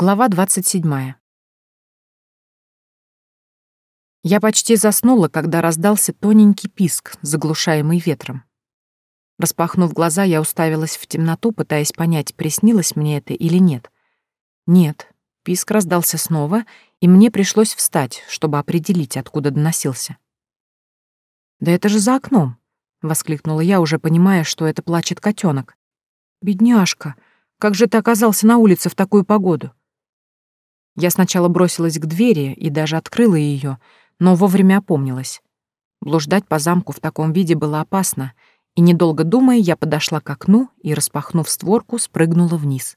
Глава 27. Я почти заснула, когда раздался тоненький писк, заглушаемый ветром. Распахнув глаза, я уставилась в темноту, пытаясь понять, приснилось мне это или нет. Нет, писк раздался снова, и мне пришлось встать, чтобы определить, откуда доносился. «Да это же за окном!» — воскликнула я, уже понимая, что это плачет котенок. «Бедняжка! Как же ты оказался на улице в такую погоду?» Я сначала бросилась к двери и даже открыла ее, но вовремя опомнилась. Блуждать по замку в таком виде было опасно, и, недолго думая, я подошла к окну и, распахнув створку, спрыгнула вниз.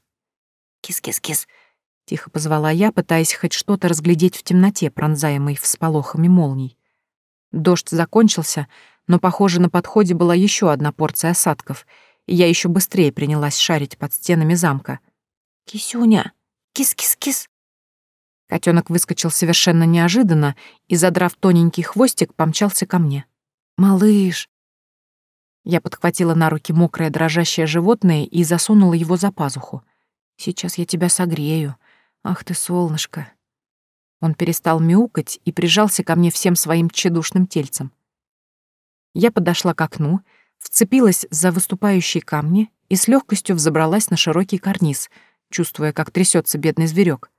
«Кис-кис-кис!» — тихо позвала я, пытаясь хоть что-то разглядеть в темноте, пронзаемой всполохами молний. Дождь закончился, но, похоже, на подходе была еще одна порция осадков, и я еще быстрее принялась шарить под стенами замка. «Кисюня! Кис-кис-кис!» Котенок выскочил совершенно неожиданно и, задрав тоненький хвостик, помчался ко мне. «Малыш!» Я подхватила на руки мокрое дрожащее животное и засунула его за пазуху. «Сейчас я тебя согрею. Ах ты, солнышко!» Он перестал мяукать и прижался ко мне всем своим тщедушным тельцем. Я подошла к окну, вцепилась за выступающие камни и с легкостью взобралась на широкий карниз, чувствуя, как трясется бедный зверек.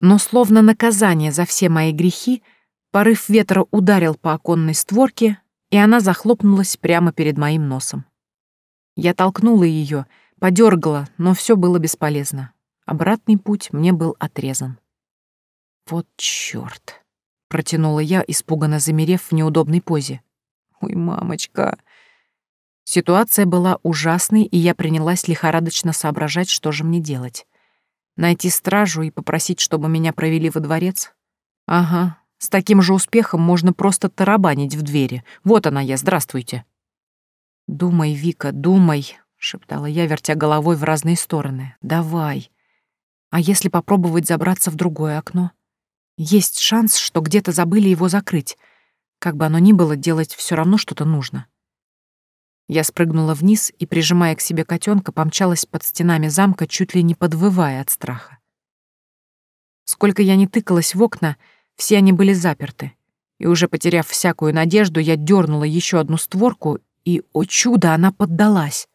Но словно наказание за все мои грехи, порыв ветра ударил по оконной створке, и она захлопнулась прямо перед моим носом. Я толкнула ее, подергала, но все было бесполезно. Обратный путь мне был отрезан. «Вот чёрт!» — протянула я, испуганно замерев в неудобной позе. «Ой, мамочка!» Ситуация была ужасной, и я принялась лихорадочно соображать, что же мне делать. Найти стражу и попросить, чтобы меня провели во дворец? Ага, с таким же успехом можно просто тарабанить в двери. Вот она я, здравствуйте. «Думай, Вика, думай», — шептала я, вертя головой в разные стороны. «Давай. А если попробовать забраться в другое окно? Есть шанс, что где-то забыли его закрыть. Как бы оно ни было, делать все равно что-то нужно». Я спрыгнула вниз и, прижимая к себе котенка, помчалась под стенами замка, чуть ли не подвывая от страха. Сколько я не тыкалась в окна, все они были заперты. И уже потеряв всякую надежду, я дернула еще одну створку, и, о чудо, она поддалась.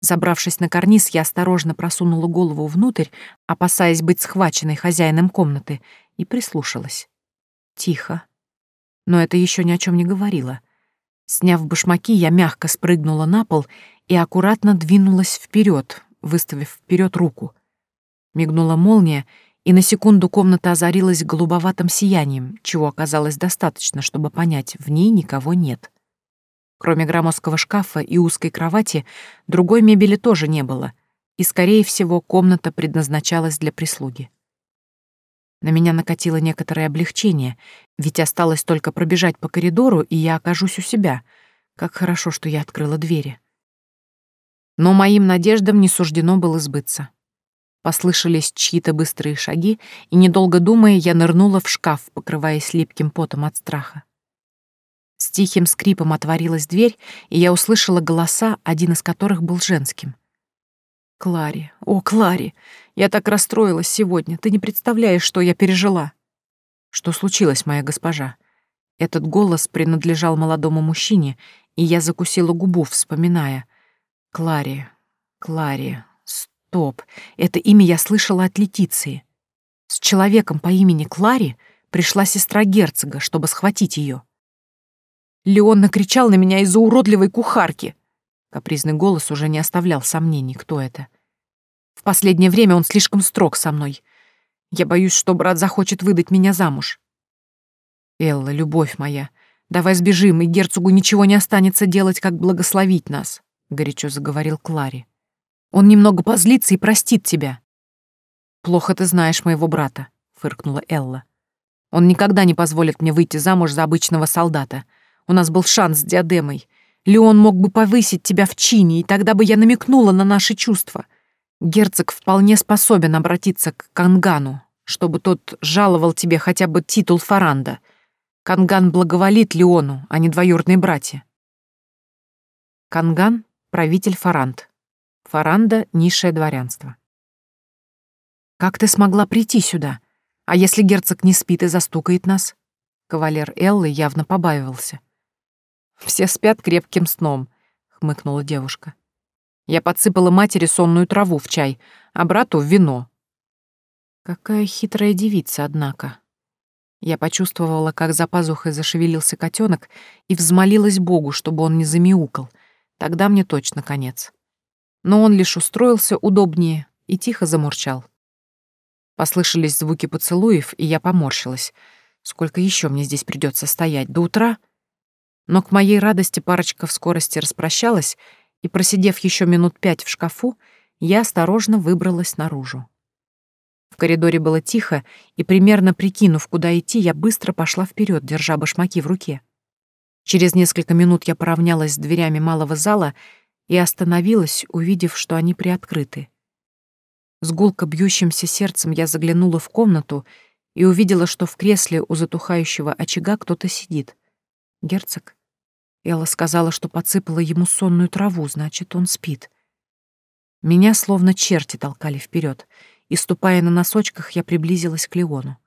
Забравшись на карниз, я осторожно просунула голову внутрь, опасаясь быть схваченной хозяином комнаты, и прислушалась. Тихо. Но это еще ни о чем не говорило. Сняв башмаки, я мягко спрыгнула на пол и аккуратно двинулась вперед, выставив вперед руку. Мигнула молния, и на секунду комната озарилась голубоватым сиянием, чего оказалось достаточно, чтобы понять, в ней никого нет. Кроме громоздкого шкафа и узкой кровати, другой мебели тоже не было, и, скорее всего, комната предназначалась для прислуги. На меня накатило некоторое облегчение, ведь осталось только пробежать по коридору, и я окажусь у себя. Как хорошо, что я открыла двери. Но моим надеждам не суждено было сбыться. Послышались чьи-то быстрые шаги, и, недолго думая, я нырнула в шкаф, покрываясь липким потом от страха. С тихим скрипом отворилась дверь, и я услышала голоса, один из которых был женским — Клари, о, Клари, я так расстроилась сегодня, ты не представляешь, что я пережила. Что случилось, моя госпожа? Этот голос принадлежал молодому мужчине, и я закусила губу, вспоминая. Клари, Клари, стоп, это имя я слышала от Летиции. С человеком по имени Клари пришла сестра герцога, чтобы схватить ее. Леон накричал на меня из-за уродливой кухарки — Капризный голос уже не оставлял сомнений, кто это. В последнее время он слишком строг со мной. Я боюсь, что брат захочет выдать меня замуж. Элла, любовь моя, давай сбежим, и герцогу ничего не останется делать, как благословить нас, — горячо заговорил Клари. Он немного позлится и простит тебя. Плохо ты знаешь моего брата, — фыркнула Элла. Он никогда не позволит мне выйти замуж за обычного солдата. У нас был шанс с диадемой. Леон мог бы повысить тебя в чине, и тогда бы я намекнула на наши чувства. Герцог вполне способен обратиться к Кангану, чтобы тот жаловал тебе хотя бы титул Фаранда. Канган благоволит Леону, а не двоюродные братья. Канган — правитель Фаранд. Фаранда — низшее дворянство. Как ты смогла прийти сюда? А если герцог не спит и застукает нас?» Кавалер Эллы явно побаивался. «Все спят крепким сном», — хмыкнула девушка. «Я подсыпала матери сонную траву в чай, а брату — в вино». Какая хитрая девица, однако. Я почувствовала, как за пазухой зашевелился котенок и взмолилась Богу, чтобы он не замяукал. Тогда мне точно конец. Но он лишь устроился удобнее и тихо замурчал. Послышались звуки поцелуев, и я поморщилась. Сколько еще мне здесь придется стоять? До утра? Но к моей радости парочка в скорости распрощалась, и, просидев еще минут пять в шкафу, я осторожно выбралась наружу. В коридоре было тихо, и, примерно прикинув, куда идти, я быстро пошла вперед, держа башмаки в руке. Через несколько минут я поравнялась с дверями малого зала и остановилась, увидев, что они приоткрыты. С гулко бьющимся сердцем я заглянула в комнату и увидела, что в кресле у затухающего очага кто-то сидит. Герцог? Элла сказала, что подсыпала ему сонную траву, значит, он спит. Меня словно черти толкали вперед — и, ступая на носочках, я приблизилась к Леону.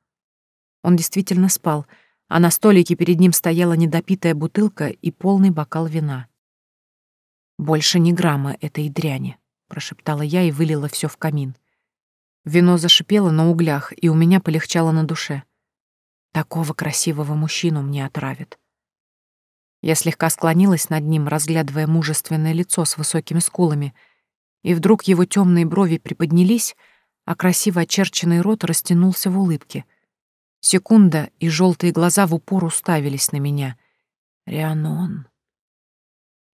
Он действительно спал, а на столике перед ним стояла недопитая бутылка и полный бокал вина. «Больше ни грамма этой дряни», — прошептала я и вылила все в камин. Вино зашипело на углях, и у меня полегчало на душе. Такого красивого мужчину мне отравят. Я слегка склонилась над ним, разглядывая мужественное лицо с высокими скулами, и вдруг его темные брови приподнялись, а красиво очерченный рот растянулся в улыбке. Секунда, и желтые глаза в упор уставились на меня. Рианон.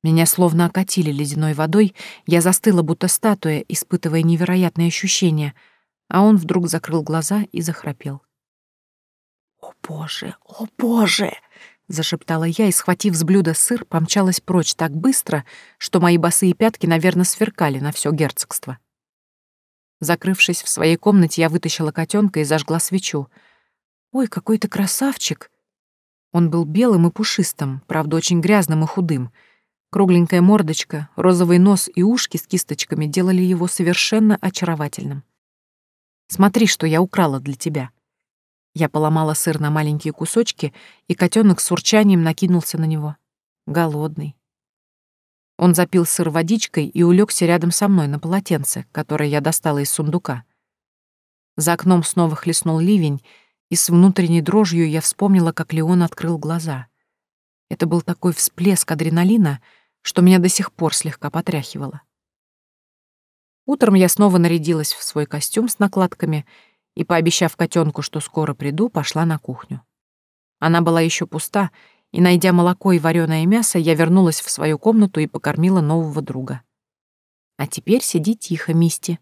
Меня словно окатили ледяной водой, я застыла, будто статуя, испытывая невероятные ощущения, а он вдруг закрыл глаза и захрапел. «О, Боже! О, Боже!» — зашептала я и, схватив с блюда сыр, помчалась прочь так быстро, что мои босые пятки, наверное, сверкали на все герцогство. Закрывшись в своей комнате, я вытащила котенка и зажгла свечу. «Ой, какой ты красавчик!» Он был белым и пушистым, правда, очень грязным и худым. Кругленькая мордочка, розовый нос и ушки с кисточками делали его совершенно очаровательным. «Смотри, что я украла для тебя». Я поломала сыр на маленькие кусочки, и котенок с урчанием накинулся на него. Голодный. Он запил сыр водичкой и улегся рядом со мной на полотенце, которое я достала из сундука. За окном снова хлестнул ливень, и с внутренней дрожью я вспомнила, как Леон открыл глаза. Это был такой всплеск адреналина, что меня до сих пор слегка потряхивало. Утром я снова нарядилась в свой костюм с накладками и, пообещав котенку, что скоро приду, пошла на кухню. Она была еще пуста, и, найдя молоко и вареное мясо, я вернулась в свою комнату и покормила нового друга. А теперь сиди тихо, Мисти.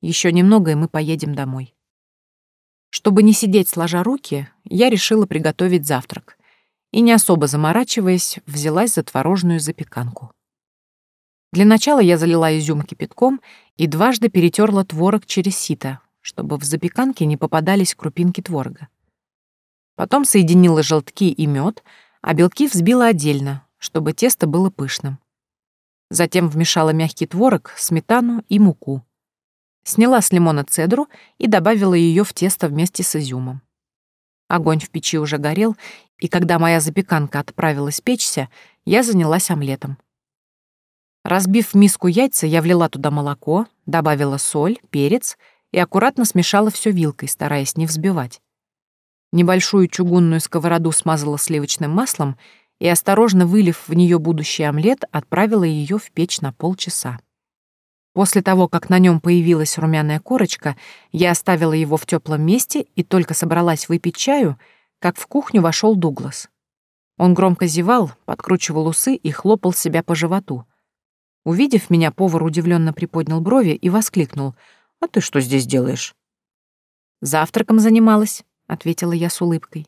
Еще немного, и мы поедем домой. Чтобы не сидеть сложа руки, я решила приготовить завтрак. И, не особо заморачиваясь, взялась за творожную запеканку. Для начала я залила изюм кипятком и дважды перетерла творог через сито, чтобы в запеканке не попадались крупинки творога. Потом соединила желтки и мед, а белки взбила отдельно, чтобы тесто было пышным. Затем вмешала мягкий творог, сметану и муку. Сняла с лимона цедру и добавила ее в тесто вместе с изюмом. Огонь в печи уже горел, и когда моя запеканка отправилась печься, я занялась омлетом. Разбив в миску яйца, я влила туда молоко, добавила соль, перец и аккуратно смешала все вилкой, стараясь не взбивать. Небольшую чугунную сковороду смазала сливочным маслом и, осторожно вылив в нее будущий омлет, отправила ее в печь на полчаса. После того, как на нем появилась румяная корочка, я оставила его в теплом месте и только собралась выпить чаю, как в кухню вошел Дуглас. Он громко зевал, подкручивал усы и хлопал себя по животу. Увидев меня, повар удивленно приподнял брови и воскликнул. «А ты что здесь делаешь?» «Завтраком занималась», — ответила я с улыбкой.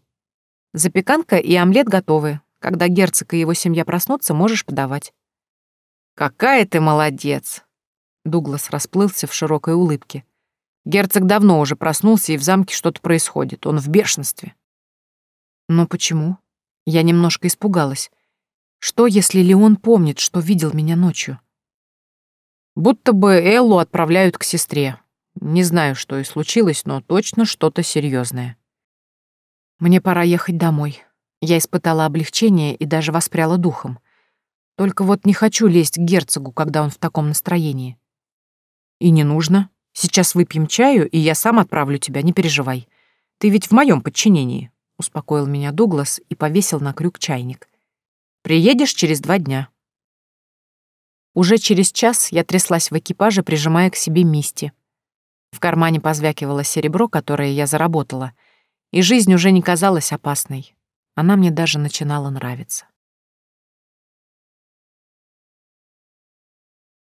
«Запеканка и омлет готовы. Когда герцог и его семья проснутся, можешь подавать». «Какая ты молодец!» Дуглас расплылся в широкой улыбке. «Герцог давно уже проснулся, и в замке что-то происходит. Он в бешенстве». «Но почему?» Я немножко испугалась. Что, если Леон помнит, что видел меня ночью? Будто бы Эллу отправляют к сестре. Не знаю, что и случилось, но точно что-то серьезное. Мне пора ехать домой. Я испытала облегчение и даже воспряла духом. Только вот не хочу лезть к герцогу, когда он в таком настроении. И не нужно. Сейчас выпьем чаю, и я сам отправлю тебя, не переживай. Ты ведь в моем подчинении, успокоил меня Дуглас и повесил на крюк чайник. Приедешь через два дня. Уже через час я тряслась в экипаже, прижимая к себе Мисти. В кармане позвякивало серебро, которое я заработала, и жизнь уже не казалась опасной. Она мне даже начинала нравиться.